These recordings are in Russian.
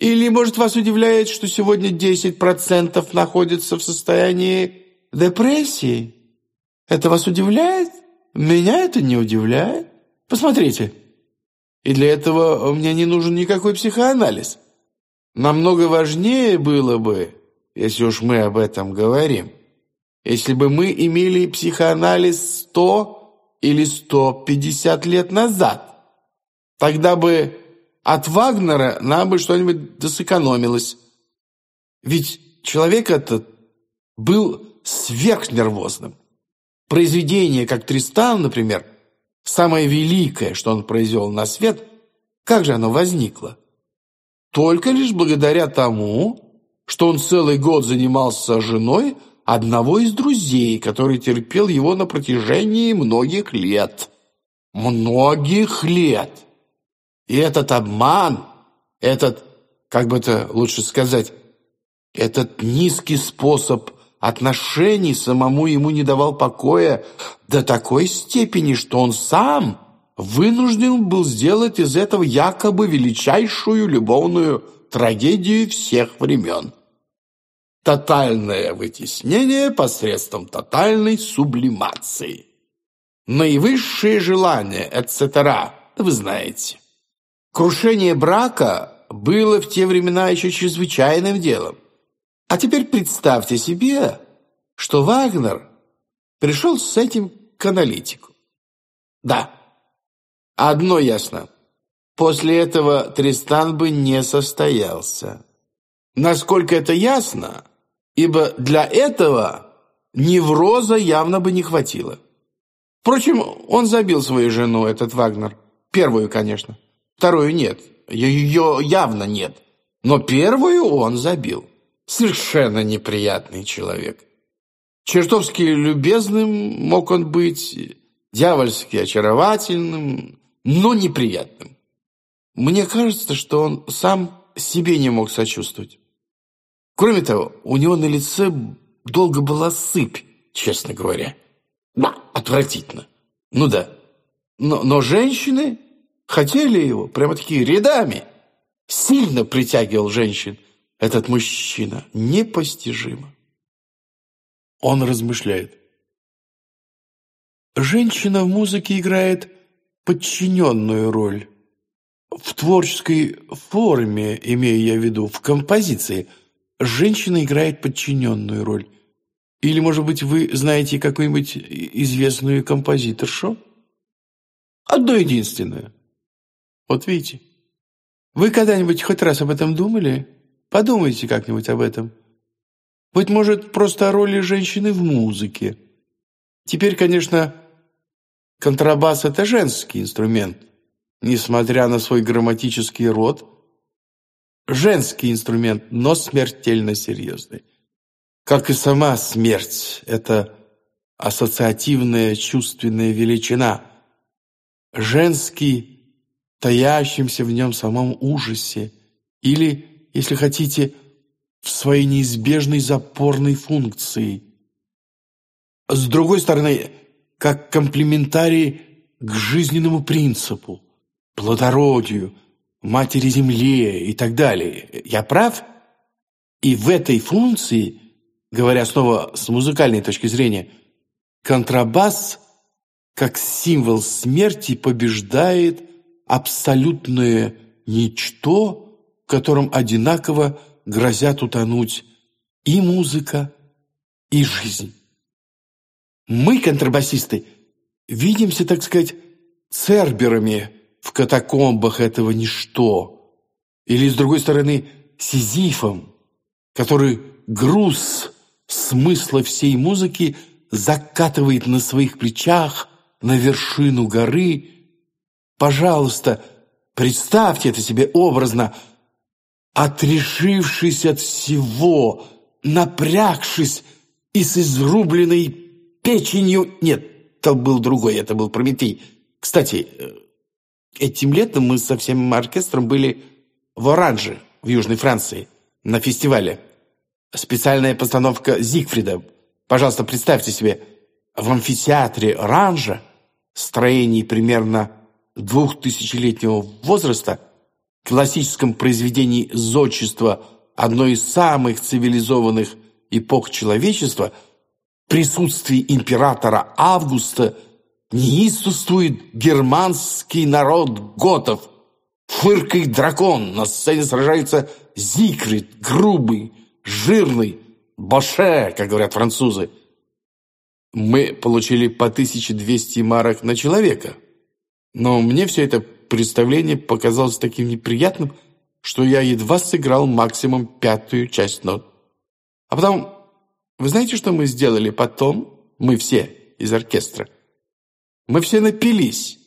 Или, может, вас удивляет, что сегодня 10% находятся в состоянии депрессии? Это вас удивляет? Меня это не удивляет. Посмотрите. И для этого мне не нужен никакой психоанализ. Намного важнее было бы, если уж мы об этом говорим, если бы мы имели психоанализ 100 или 150 лет назад. Тогда бы от Вагнера нам бы что-нибудь досэкономилось. Ведь человек этот был сверхнервозным. Произведение, как Тристан, например, самое великое, что он произвел на свет, как же оно возникло? Только лишь благодаря тому, что он целый год занимался женой одного из друзей, который терпел его на протяжении многих лет. Многих лет! И этот обман, этот, как бы это лучше сказать, этот низкий способ отношений самому ему не давал покоя до такой степени, что он сам вынужден был сделать из этого якобы величайшую любовную трагедию всех времен. Тотальное вытеснение посредством тотальной сублимации. Наивысшие желания, etc., вы знаете. Крушение брака было в те времена еще чрезвычайным делом. А теперь представьте себе, что Вагнер пришел с этим к аналитику. Да, одно ясно. После этого Тристан бы не состоялся. Насколько это ясно, ибо для этого невроза явно бы не хватило. Впрочем, он забил свою жену, этот Вагнер. Первую, конечно. Вторую нет, ее явно нет. Но первую он забил. Совершенно неприятный человек. Чертовски любезным мог он быть, дьявольски очаровательным, но неприятным. Мне кажется, что он сам себе не мог сочувствовать. Кроме того, у него на лице долго была сыпь, честно говоря. Отвратительно. Ну да. Но, но женщины хотели его прямо-таки рядами. Сильно притягивал женщин этот мужчина, непостижимо. Он размышляет. Женщина в музыке играет подчиненную роль. В творческой форме, имею я в виду, в композиции, женщина играет подчиненную роль. Или, может быть, вы знаете какую-нибудь известную композиторшу? Одно единственное. Вот видите. Вы когда-нибудь хоть раз об этом думали? Подумайте как-нибудь об этом. Быть может, просто о роли женщины в музыке. Теперь, конечно, контрабас – это женский инструмент, несмотря на свой грамматический род. Женский инструмент, но смертельно серьезный. Как и сама смерть – это ассоциативная чувственная величина. Женский таящемся в нем самом ужасе или, если хотите, в своей неизбежной запорной функции. С другой стороны, как комплементарий к жизненному принципу, плодородию, матери земле и так далее. Я прав? И в этой функции, говоря снова с музыкальной точки зрения, контрабас как символ смерти побеждает абсолютное ничто, которым одинаково грозят утонуть и музыка, и жизнь. Мы, контрабасисты, видимся, так сказать, церберами в катакомбах этого ничто, или, с другой стороны, сизифом, который груз смысла всей музыки закатывает на своих плечах на вершину горы Пожалуйста, представьте это себе образно. Отрешившись от всего, напрягшись и с изрубленной печенью... Нет, это был другой, это был Прометей. Кстати, э, этим летом мы со всем оркестром были в Оранже, в Южной Франции, на фестивале. Специальная постановка Зигфрида. Пожалуйста, представьте себе, в амфитеатре Оранжа, строении примерно двухтысячелетнего возраста классическом произведении зодчества одной из самых цивилизованных эпох человечества, присутствии императора Августа неистовствует германский народ готов. фыркой дракон, на сцене сражается Зикрит, грубый, жирный, боше, как говорят французы. Мы получили по 1200 марок на человека, но мне все это представление показалось таким неприятным, что я едва сыграл максимум пятую часть нот. А потом... Вы знаете, что мы сделали потом? Мы все из оркестра. Мы все напились.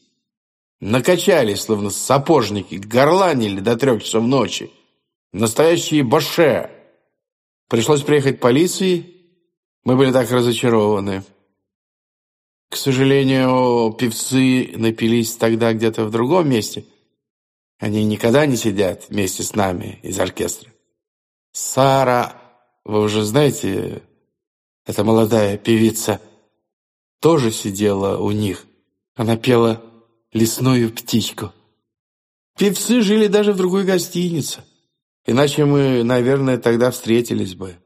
Накачались, словно сапожники, горланили до трех часов ночи. Настоящие баше. Пришлось приехать полиции. Мы были так разочарованы. К сожалению, певцы напились тогда где-то в другом месте. Они никогда не сидят вместе с нами из оркестра. Сара, вы уже знаете, эта молодая певица, тоже сидела у них. Она пела «Лесную птичку». Певцы жили даже в другой гостинице. Иначе мы, наверное, тогда встретились бы.